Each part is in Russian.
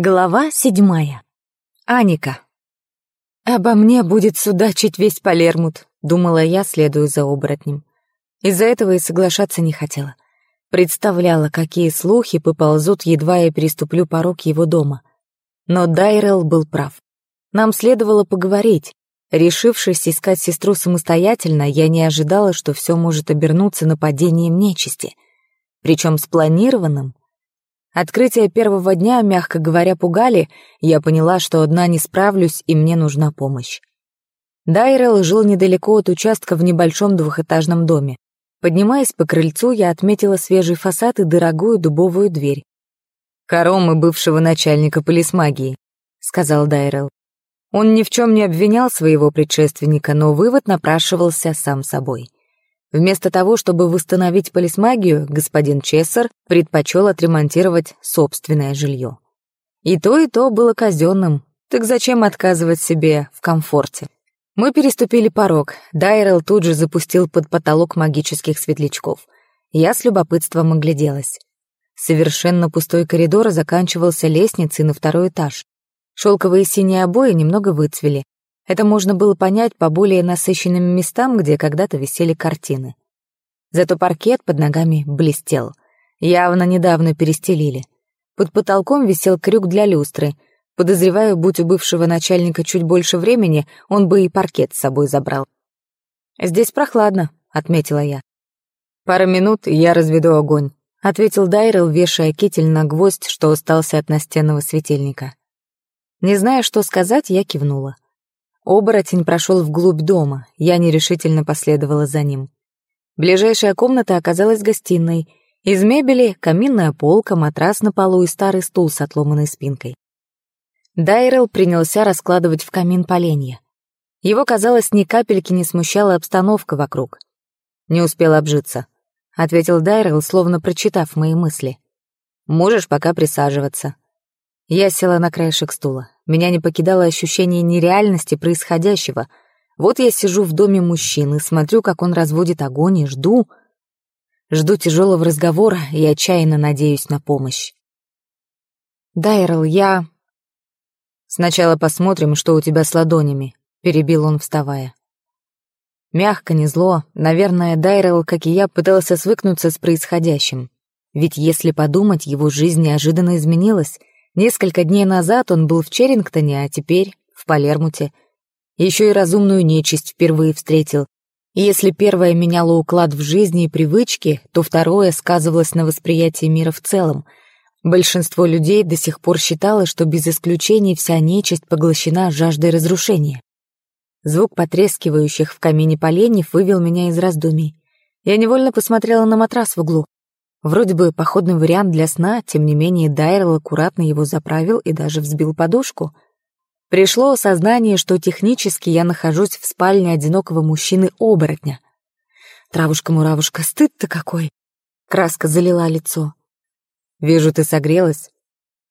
Глава седьмая. Аника. «Обо мне будет судачить весь Палермут», — думала я, следуя за оборотнем. Из-за этого и соглашаться не хотела. Представляла, какие слухи поползут, едва я переступлю порог его дома. Но Дайрелл был прав. Нам следовало поговорить. Решившись искать сестру самостоятельно, я не ожидала, что все может обернуться нападением нечисти. Причем спланированным Открытие первого дня, мягко говоря, пугали, я поняла, что одна не справлюсь и мне нужна помощь. Дайрел жил недалеко от участка в небольшом двухэтажном доме. Поднимаясь по крыльцу, я отметила свежий фасад и дорогую дубовую дверь. «Хоромы бывшего начальника полисмагии», — сказал Дайрел. Он ни в чем не обвинял своего предшественника, но вывод напрашивался сам собой. Вместо того, чтобы восстановить полисмагию, господин Чессер предпочел отремонтировать собственное жилье. И то, и то было казенным. Так зачем отказывать себе в комфорте? Мы переступили порог. Дайрел тут же запустил под потолок магических светлячков. Я с любопытством огляделась. Совершенно пустой коридор заканчивался лестницей на второй этаж. Шелковые синие обои немного выцвели. Это можно было понять по более насыщенным местам, где когда-то висели картины. Зато паркет под ногами блестел. Явно недавно перестелили. Под потолком висел крюк для люстры. Подозреваю, будь у бывшего начальника чуть больше времени, он бы и паркет с собой забрал. «Здесь прохладно», — отметила я. «Пара минут, и я разведу огонь», — ответил Дайрел, вешая китель на гвоздь, что остался от настенного светильника. Не зная, что сказать, я кивнула. Оборотень прошел вглубь дома, я нерешительно последовала за ним. Ближайшая комната оказалась гостиной. Из мебели — каминная полка, матрас на полу и старый стул с отломанной спинкой. Дайрелл принялся раскладывать в камин поленья. Его, казалось, ни капельки не смущала обстановка вокруг. «Не успел обжиться», — ответил Дайрелл, словно прочитав мои мысли. «Можешь пока присаживаться», я села на краешек стула. Меня не покидало ощущение нереальности происходящего. Вот я сижу в доме мужчины, смотрю, как он разводит огонь и жду. Жду тяжелого разговора и отчаянно надеюсь на помощь. «Дайрл, я...» «Сначала посмотрим, что у тебя с ладонями», — перебил он, вставая. Мягко, не зло, наверное, Дайрел, как и я, пытался свыкнуться с происходящим. Ведь если подумать, его жизнь неожиданно изменилась, Несколько дней назад он был в Черрингтоне, а теперь в Палермуте. Еще и разумную нечисть впервые встретил. И если первое меняло уклад в жизни и привычки, то второе сказывалось на восприятии мира в целом. Большинство людей до сих пор считало, что без исключений вся нечисть поглощена жаждой разрушения. Звук потрескивающих в камине поленьев вывел меня из раздумий. Я невольно посмотрела на матрас в углу. Вроде бы походный вариант для сна, тем не менее Дайрел аккуратно его заправил и даже взбил подушку. Пришло осознание, что технически я нахожусь в спальне одинокого мужчины-оборотня. Травушка-муравушка, стыд-то какой! Краска залила лицо. «Вижу, ты согрелась».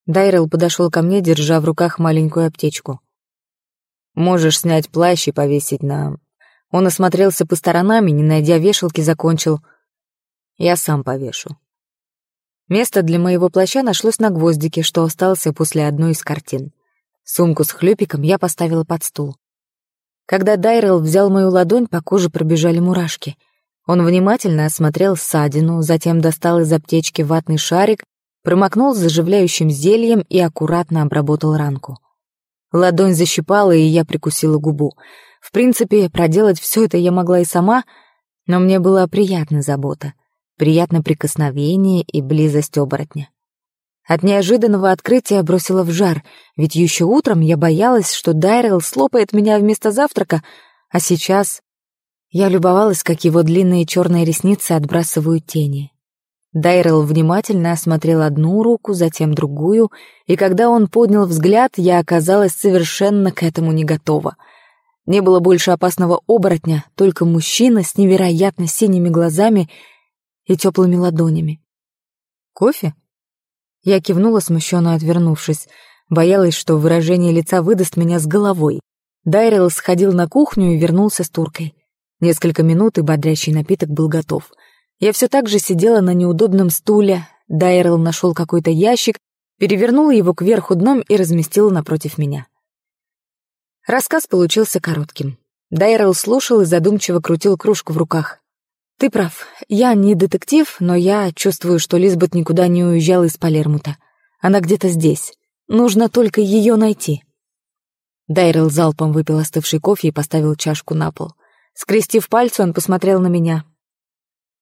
Дайрел подошел ко мне, держа в руках маленькую аптечку. «Можешь снять плащ и повесить на...» Он осмотрелся по сторонам и, не найдя вешалки, закончил — я сам повешу. Место для моего плаща нашлось на гвоздике, что остался после одной из картин. Сумку с хлюпиком я поставила под стул. Когда Дайрелл взял мою ладонь, по коже пробежали мурашки. Он внимательно осмотрел ссадину, затем достал из аптечки ватный шарик, промокнул заживляющим зельем и аккуратно обработал ранку. Ладонь защипала, и я прикусила губу. В принципе, проделать все это я могла и сама, но мне была приятна забота — приятное прикосновение и близость оборотня. От неожиданного открытия бросила в жар, ведь еще утром я боялась, что Дайрел слопает меня вместо завтрака, а сейчас я любовалась, как его длинные черные ресницы отбрасывают тени. Дайрел внимательно осмотрел одну руку, затем другую, и когда он поднял взгляд, я оказалась совершенно к этому не готова. Не было больше опасного оборотня, только мужчина с невероятно синими глазами — и теплыми ладонями. «Кофе?» Я кивнула, смущенно отвернувшись. Боялась, что выражение лица выдаст меня с головой. Дайрел сходил на кухню и вернулся с туркой. Несколько минут, и бодрящий напиток был готов. Я все так же сидела на неудобном стуле. Дайрел нашел какой-то ящик, перевернул его кверху дном и разместил напротив меня. Рассказ получился коротким. Дайрел слушал и задумчиво крутил кружку в руках. Ты прав. Я не детектив, но я чувствую, что Лизбет никуда не уезжала из Палермута. Она где-то здесь. Нужно только ее найти. Дайрел залпом выпил остывший кофе и поставил чашку на пол. Скрестив пальцы, он посмотрел на меня.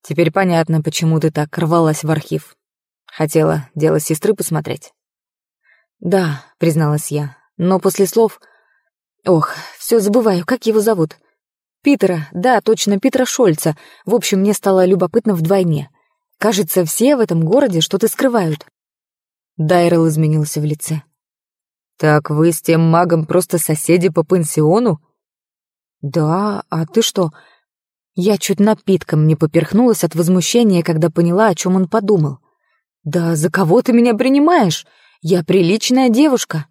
«Теперь понятно, почему ты так рвалась в архив. Хотела дело сестры посмотреть?» «Да», — призналась я, — «но после слов...» «Ох, все забываю, как его зовут?» Питера, да, точно, Питера Шольца. В общем, мне стало любопытно вдвойне. Кажется, все в этом городе что-то скрывают. Дайрел изменился в лице. «Так вы с тем магом просто соседи по пансиону?» «Да, а ты что?» Я чуть напитком не поперхнулась от возмущения, когда поняла, о чем он подумал. «Да за кого ты меня принимаешь? Я приличная девушка!»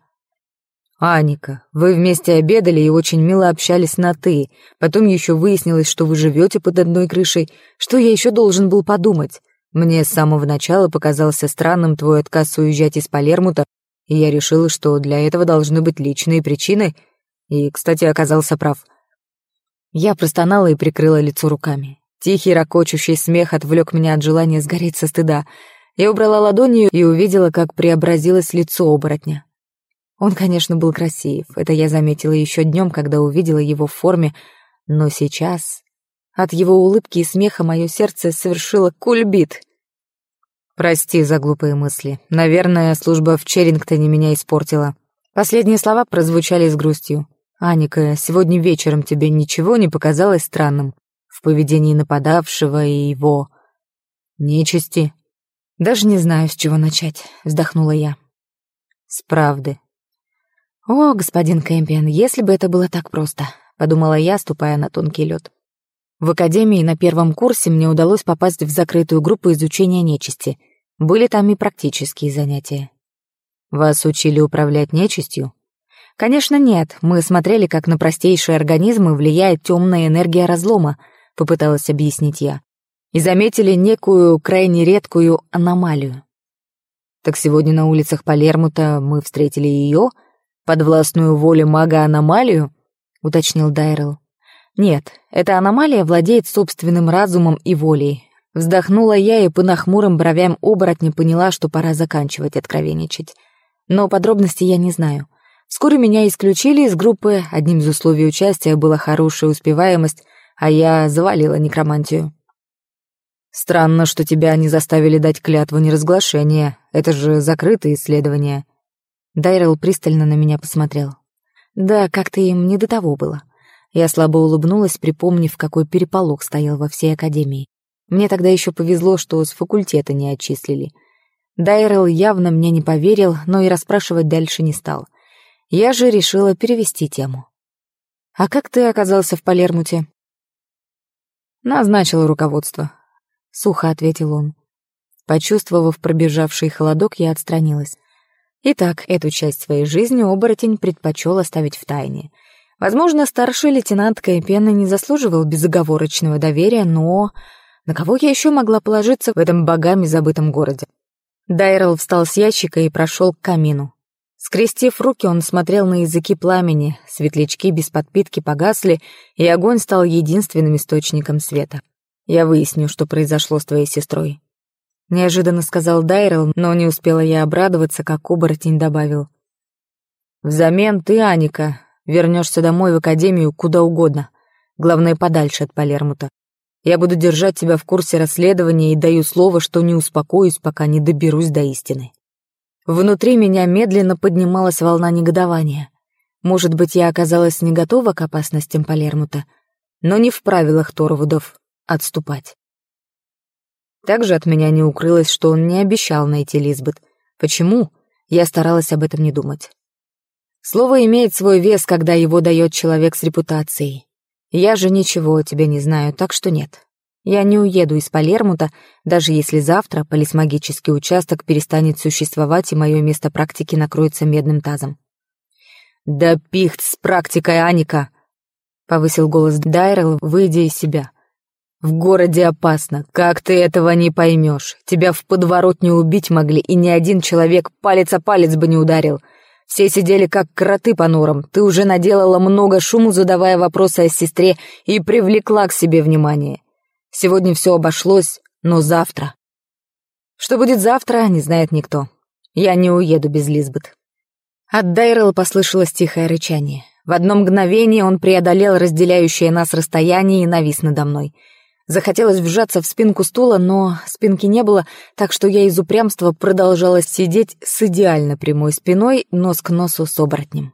Аника, вы вместе обедали и очень мило общались на «ты». Потом еще выяснилось, что вы живете под одной крышей. Что я еще должен был подумать? Мне с самого начала показался странным твой отказ уезжать из Палермута, и я решила, что для этого должны быть личные причины. И, кстати, оказался прав. Я простонала и прикрыла лицо руками. Тихий, ракочущий смех отвлек меня от желания сгореть со стыда. Я убрала ладонью и увидела, как преобразилось лицо оборотня. Он, конечно, был красив, это я заметила еще днем, когда увидела его в форме, но сейчас от его улыбки и смеха мое сердце совершило кульбит. «Прости за глупые мысли. Наверное, служба в Черрингтоне меня испортила». Последние слова прозвучали с грустью. «Аника, сегодня вечером тебе ничего не показалось странным в поведении нападавшего и его нечисти?» «Даже не знаю, с чего начать», — вздохнула я. «С правды», «О, господин Кэмпион, если бы это было так просто», — подумала я, ступая на тонкий лед. В академии на первом курсе мне удалось попасть в закрытую группу изучения нечисти. Были там и практические занятия. «Вас учили управлять нечистью?» «Конечно нет. Мы смотрели, как на простейшие организмы влияет темная энергия разлома», — попыталась объяснить я. «И заметили некую крайне редкую аномалию». «Так сегодня на улицах Палермута мы встретили ее», — «Подвластную воле мага-аномалию?» — уточнил Дайрелл. «Нет, эта аномалия владеет собственным разумом и волей». Вздохнула я и по нахмурым бровям оборотня поняла, что пора заканчивать откровенничать. Но подробностей я не знаю. Вскоре меня исключили из группы, одним из условий участия была хорошая успеваемость, а я завалила некромантию. «Странно, что тебя не заставили дать клятву неразглашения. Это же закрытое исследование», Дайрел пристально на меня посмотрел. Да, как-то им не до того было. Я слабо улыбнулась, припомнив, какой переполох стоял во всей академии. Мне тогда еще повезло, что с факультета не отчислили. Дайрел явно мне не поверил, но и расспрашивать дальше не стал. Я же решила перевести тему. «А как ты оказался в Палермуте?» Назначило руководство», — сухо ответил он. Почувствовав пробежавший холодок, я отстранилась. Итак, эту часть своей жизни оборотень предпочел оставить в тайне. Возможно, старший лейтенант Кайпена не заслуживал безоговорочного доверия, но... На кого я еще могла положиться в этом богами забытом городе? Дайрелл встал с ящика и прошел к камину. Скрестив руки, он смотрел на языки пламени, светлячки без подпитки погасли, и огонь стал единственным источником света. «Я выясню, что произошло с твоей сестрой», неожиданно сказал Дайрел, но не успела я обрадоваться, как оборотень добавил. «Взамен ты, Аника, вернешься домой в академию куда угодно, главное, подальше от Палермута. Я буду держать тебя в курсе расследования и даю слово, что не успокоюсь, пока не доберусь до истины». Внутри меня медленно поднималась волна негодования. Может быть, я оказалась не готова к опасностям Палермута, но не в правилах Торвудов отступать. Также от меня не укрылось, что он не обещал найти Лизбет. Почему? Я старалась об этом не думать. Слово имеет свой вес, когда его дает человек с репутацией. Я же ничего о тебе не знаю, так что нет. Я не уеду из Палермута, даже если завтра полисмагический участок перестанет существовать и мое место практики накроется медным тазом. «Да пихт с практикой, Аника!» — повысил голос Дайрелл, выйдя из себя. В городе опасно, как ты этого не поймешь. Тебя в подворот не убить могли, и ни один человек палец о палец бы не ударил. Все сидели как кроты по норам. Ты уже наделала много шуму, задавая вопросы о сестре, и привлекла к себе внимание. Сегодня все обошлось, но завтра... Что будет завтра, не знает никто. Я не уеду без Лизбет. От Дайрелла послышалось тихое рычание. В одно мгновение он преодолел разделяющее нас расстояние и навис надо мной — Захотелось вжаться в спинку стула, но спинки не было, так что я из упрямства продолжала сидеть с идеально прямой спиной, нос к носу с оборотнем.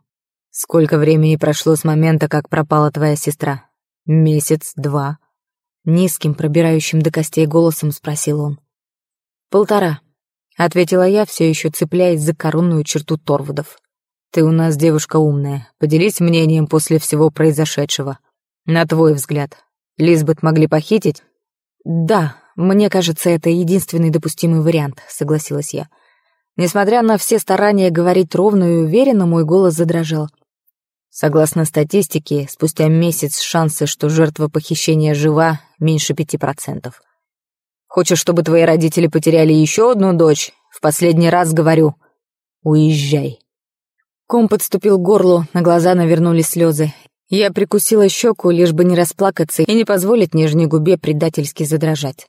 «Сколько времени прошло с момента, как пропала твоя сестра?» «Месяц, два». Низким, пробирающим до костей голосом спросил он. «Полтора», — ответила я, все еще цепляясь за коронную черту торводов. «Ты у нас девушка умная. Поделись мнением после всего произошедшего. На твой взгляд, Лизбет могли похитить? Да, мне кажется, это единственный допустимый вариант, согласилась я. Несмотря на все старания говорить ровно и уверенно, мой голос задрожал. Согласно статистике, спустя месяц шансы, что жертва похищения жива, меньше пяти процентов. Хочешь, чтобы твои родители потеряли еще одну дочь? В последний раз говорю, уезжай. Ком подступил к горлу, на глаза навернулись слезы. Я прикусила щеку, лишь бы не расплакаться и не позволить нижней губе предательски задрожать.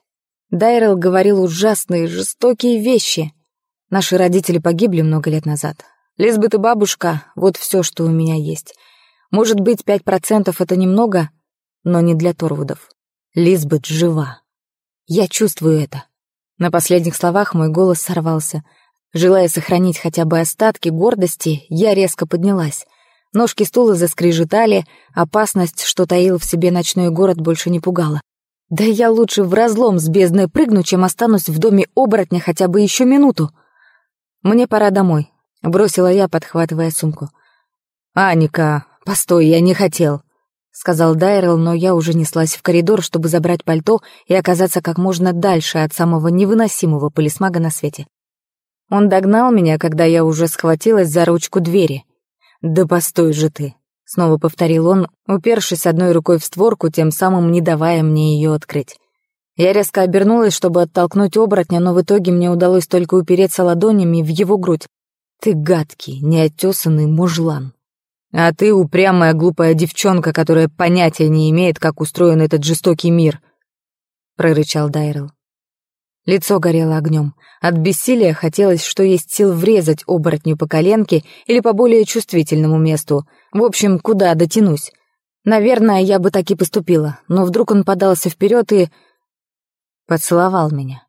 Дайрелл говорил ужасные, жестокие вещи. Наши родители погибли много лет назад. Лизбет и бабушка — вот все, что у меня есть. Может быть, пять процентов — это немного, но не для Торвудов. Лизбет жива. Я чувствую это. На последних словах мой голос сорвался. Желая сохранить хотя бы остатки гордости, я резко поднялась. Ножки стула заскрежетали, опасность, что таил в себе ночной город, больше не пугала. Да я лучше в разлом с бездной прыгну, чем останусь в доме оборотня хотя бы еще минуту. Мне пора домой, бросила я, подхватывая сумку. «Аника, постой, я не хотел», — сказал Дайрел, но я уже неслась в коридор, чтобы забрать пальто и оказаться как можно дальше от самого невыносимого полисмага на свете. Он догнал меня, когда я уже схватилась за ручку двери. «Да постой Да постой же ты! снова повторил он, упершись одной рукой в створку, тем самым не давая мне ее открыть. Я резко обернулась, чтобы оттолкнуть оборотня, но в итоге мне удалось только упереться ладонями в его грудь. «Ты гадкий, неотесанный мужлан». «А ты упрямая глупая девчонка, которая понятия не имеет, как устроен этот жестокий мир», — прорычал Дайрелл. Лицо горело огнем. От бессилия хотелось, что есть сил врезать оборотню по коленке или по более чувствительному месту. В общем, куда дотянусь. Наверное, я бы так и поступила, но вдруг он подался вперед и... поцеловал меня.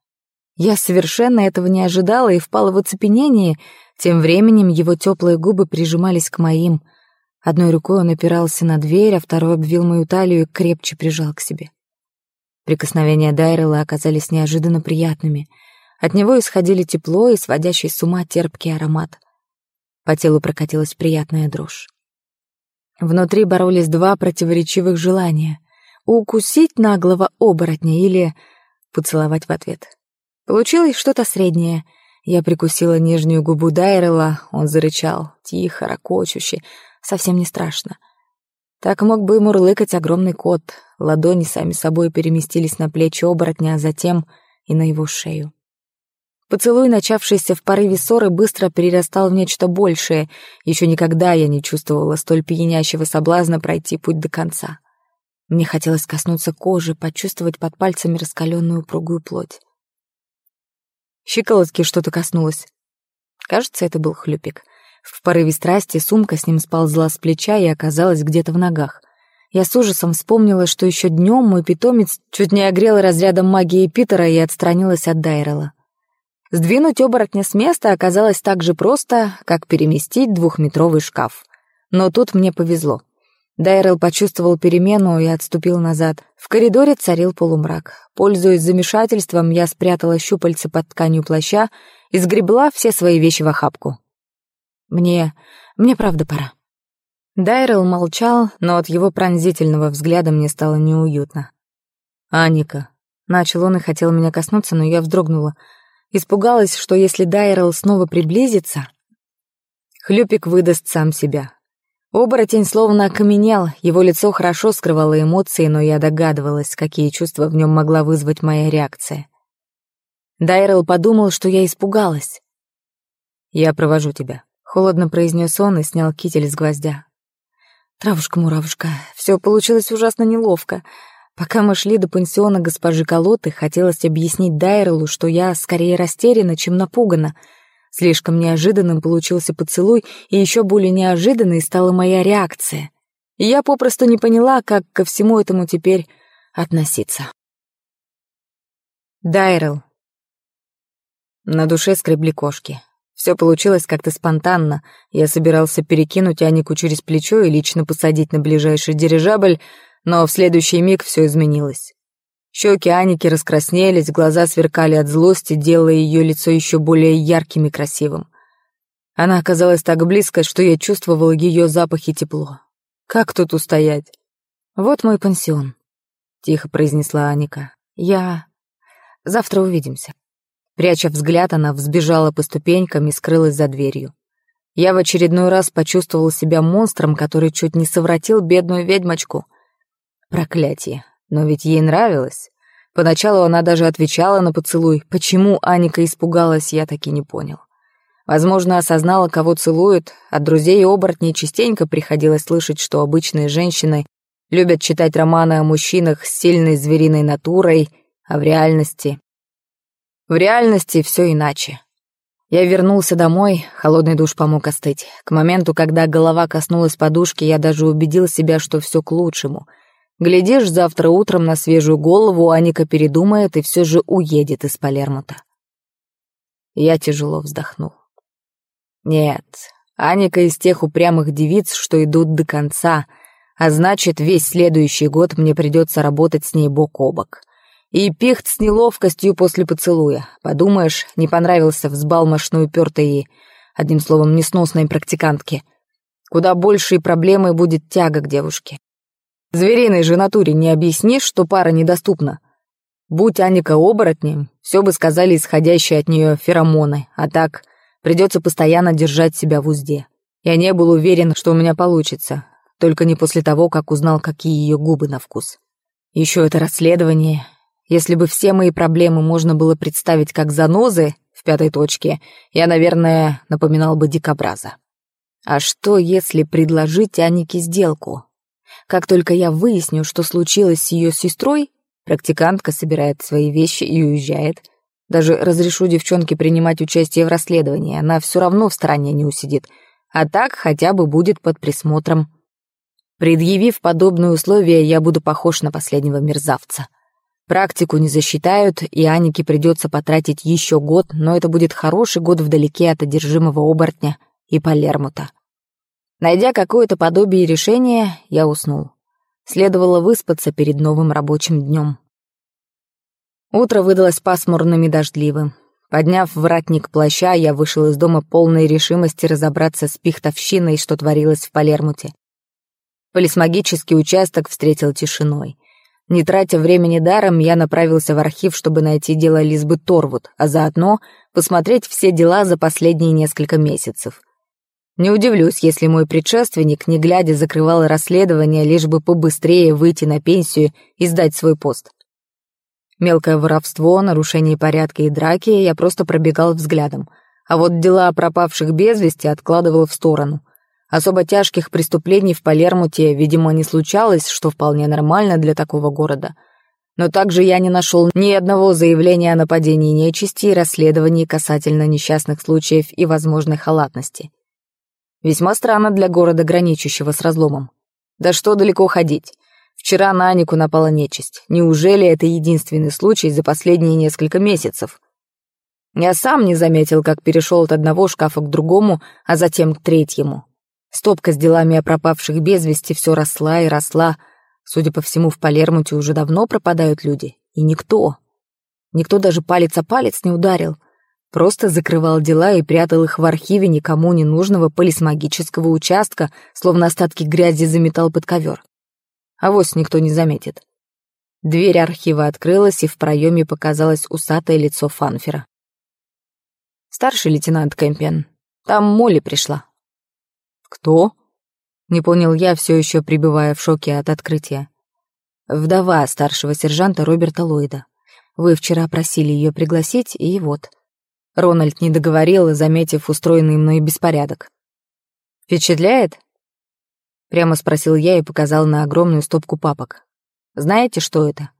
Я совершенно этого не ожидала и впала в оцепенение. Тем временем его теплые губы прижимались к моим. Одной рукой он опирался на дверь, а второй обвил мою талию и крепче прижал к себе. Прикосновения Дайрела оказались неожиданно приятными. От него исходили тепло и сводящий с ума терпкий аромат. По телу прокатилась приятная дрожь. Внутри боролись два противоречивых желания — укусить наглого оборотня или поцеловать в ответ. Получилось что-то среднее. Я прикусила нижнюю губу Дайрела, он зарычал, тихо, ракочуще, совсем не страшно — так мог бы и мурлыкать огромный кот. Ладони сами собой переместились на плечи оборотня, а затем и на его шею. Поцелуй, начавшийся в порыве ссоры, быстро перерастал в нечто большее. Еще никогда я не чувствовала столь пьянящего соблазна пройти путь до конца. Мне хотелось коснуться кожи, почувствовать под пальцами раскаленную упругую плоть. Щиколотки что-то коснулось. Кажется, это был хлюпик. В порыве страсти сумка с ним сползла с плеча и оказалась где-то в ногах. Я с ужасом вспомнила, что еще днем мой питомец чуть не огрел разрядом магии Питера и отстранилась от Дайрела. Сдвинуть оборотня с места оказалось так же просто, как переместить двухметровый шкаф. Но тут мне повезло. Дайрел почувствовал перемену и отступил назад. В коридоре царил полумрак. Пользуясь замешательством, я спрятала щупальца под тканью плаща и сгребла все свои вещи в охапку. Мне... мне правда пора». Дайрел молчал, но от его пронзительного взгляда мне стало неуютно. «Аника», — начал он и хотел меня коснуться, но я вздрогнула. Испугалась, что если Дайрел снова приблизится, Хлюпик выдаст сам себя. Оборотень словно окаменел, его лицо хорошо скрывало эмоции, но я догадывалась, какие чувства в нем могла вызвать моя реакция. Дайрел подумал, что я испугалась. «Я провожу тебя», Холодно произнес он и снял китель с гвоздя. «Травушка-муравушка, все получилось ужасно неловко. Пока мы шли до пансиона госпожи Колоты, хотелось объяснить Дайрелу, что я скорее растеряна, чем напугана. Слишком неожиданным получился поцелуй, и еще более неожиданной стала моя реакция. И я попросту не поняла, как ко всему этому теперь относиться. Дайрел. На душе скребли кошки. Все получилось как-то спонтанно. Я собирался перекинуть Анику через плечо и лично посадить на ближайший дирижабль, но в следующий миг все изменилось. Щеки Аники раскраснелись, глаза сверкали от злости, делая ее лицо еще более ярким и красивым. Она оказалась так близко, что я чувствовал ее запах и тепло. «Как тут устоять?» «Вот мой пансион», — тихо произнесла Аника. «Я... Завтра увидимся» пряча взгляд, она взбежала по ступенькам и скрылась за дверью. Я в очередной раз почувствовал себя монстром, который чуть не совратил бедную ведьмочку. Проклятие. Но ведь ей нравилось. Поначалу она даже отвечала на поцелуй. Почему Аника испугалась, я так и не понял. Возможно, осознала, кого целует. От друзей и оборотней частенько приходилось слышать, что обычные женщины любят читать романы о мужчинах с сильной звериной натурой, а в реальности в реальности все иначе. Я вернулся домой, холодный душ помог остыть. К моменту, когда голова коснулась подушки, я даже убедил себя, что все к лучшему. Глядишь, завтра утром на свежую голову Аника передумает и все же уедет из Палермута. Я тяжело вздохнул. Нет, Аника из тех упрямых девиц, что идут до конца, а значит, весь следующий год мне придется работать с ней бок о бок и пихт с неловкостью после поцелуя. Подумаешь, не понравился взбалмошной упертой и, одним словом, несносной практикантке. Куда большей проблемой будет тяга к девушке. Звериной же натуре не объяснишь, что пара недоступна. Будь Аника оборотнем, все бы сказали исходящие от нее феромоны, а так придется постоянно держать себя в узде. Я не был уверен, что у меня получится, только не после того, как узнал, какие ее губы на вкус. Еще это расследование, если бы все мои проблемы можно было представить как занозы в пятой точке, я, наверное, напоминал бы дикобраза. А что, если предложить Анике сделку? Как только я выясню, что случилось с ее сестрой, практикантка собирает свои вещи и уезжает. Даже разрешу девчонке принимать участие в расследовании, она все равно в стороне не усидит. А так хотя бы будет под присмотром. Предъявив подобные условия, я буду похож на последнего мерзавца. Практику не засчитают, и Анике придется потратить еще год, но это будет хороший год вдалеке от одержимого оборотня и Палермута. Найдя какое-то подобие решения, я уснул. Следовало выспаться перед новым рабочим днем. Утро выдалось пасмурным и дождливым. Подняв вратник плаща, я вышел из дома полной решимости разобраться с пихтовщиной, что творилось в Палермуте. Полисмагический участок встретил тишиной. Не тратя времени даром, я направился в архив, чтобы найти дело Лизбы Торвуд, а заодно посмотреть все дела за последние несколько месяцев. Не удивлюсь, если мой предшественник, не глядя, закрывал расследование, лишь бы побыстрее выйти на пенсию и сдать свой пост. Мелкое воровство, нарушение порядка и драки я просто пробегал взглядом, а вот дела о пропавших без вести откладывал в сторону — Особо тяжких преступлений в Палермуте, видимо, не случалось, что вполне нормально для такого города. Но также я не нашел ни одного заявления о нападении нечисти и расследовании касательно несчастных случаев и возможной халатности. Весьма странно для города, граничащего с разломом. Да что далеко ходить. Вчера на Анику напала нечисть. Неужели это единственный случай за последние несколько месяцев? Я сам не заметил, как перешел от одного шкафа к другому, а затем к третьему. Стопка с делами о пропавших без вести все росла и росла. Судя по всему, в Палермуте уже давно пропадают люди. И никто. Никто даже палец о палец не ударил. Просто закрывал дела и прятал их в архиве никому не нужного полисмагического участка, словно остатки грязи заметал под ковер. А Авось никто не заметит. Дверь архива открылась, и в проеме показалось усатое лицо Фанфера. «Старший лейтенант Кэмпиан, там Молли пришла», «Кто?» — не понял я, все еще пребывая в шоке от открытия. «Вдова старшего сержанта Роберта Ллойда. Вы вчера просили ее пригласить, и вот». Рональд не договорил, заметив устроенный мной беспорядок. «Впечатляет?» Прямо спросил я и показал на огромную стопку папок. «Знаете, что это?»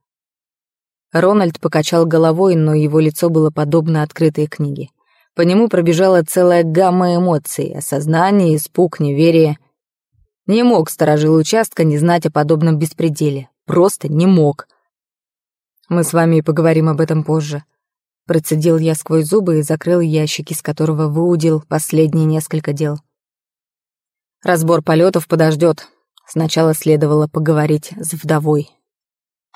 Рональд покачал головой, но его лицо было подобно открытой книге. По нему пробежала целая гамма эмоций, осознание, испуг, неверие. Не мог сторожил участка не знать о подобном беспределе. Просто не мог. Мы с вами поговорим об этом позже. Процедил я сквозь зубы и закрыл ящик, из которого выудил последние несколько дел. Разбор полетов подождет. Сначала следовало поговорить с вдовой.